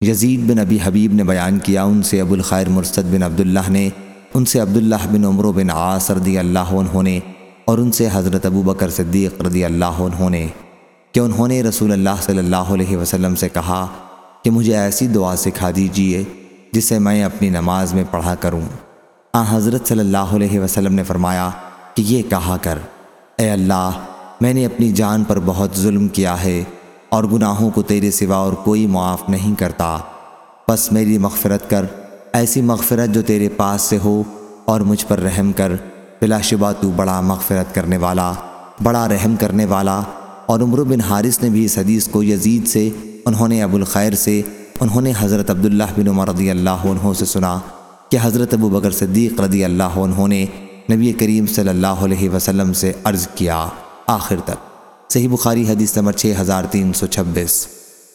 یزید بن ابی حبیب نے بیان کیا، ان سے ابو الخیر مرسد بن عبداللہ نے، ان سے عبداللہ بن عمرو بن عاص رضی اللہ عنہ نے، اور ان سے حضرت ابو بکر صدیق رضی اللہ عنہ نے کہ انہوں نے رسول اللہ صلی اللہ علیہ وسلم سے کہا کہ مجھے ایسی دعا سکھا دیجیے جسے میں اپنی نماز میں پڑھا کروں۔ آ حضرت صلی اللہ علیہ وسلم نے فرمایا کہ یہ کہا کر، اے اللہ، میں نے اپنی جان پر بہت ظلم کیا ہے اور گناہوں کو تیرے سوا اور کوئی معاف نہیں کرتا۔ بس میری مغفرت کر، ایسی مغفرت جو تیرے پاس سے ہو اور مجھ پر رحم کر۔ بلا شبہ تو بڑا مغفرت کرنے والا، بڑا رحم کرنے والا۔ اور عمر بن حارث نے بھی اس حدیث کو یزید سے، انہوں نے ابو الخیر سے، انہوں نے حضرت عبداللہ بن عمر رضی اللہ عنہ سے سنا کہ حضرت ابو بکر صدیق رضی اللہ عنہ نے نبی کریم صلی اللہ علیہ وسلم سے عرض کیا، آخر تک۔ صحیح بخاری حدیث نمبر 6326